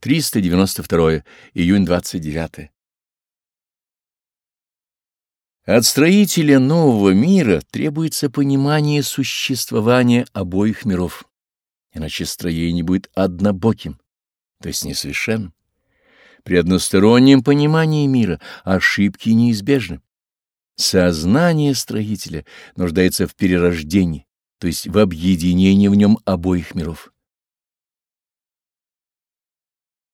392 июнь 29 От строителя нового мира требуется понимание существования обоих миров, иначе строение будет однобоким, то есть несовершенным. При одностороннем понимании мира ошибки неизбежны. Сознание строителя нуждается в перерождении, то есть в объединении в нем обоих миров.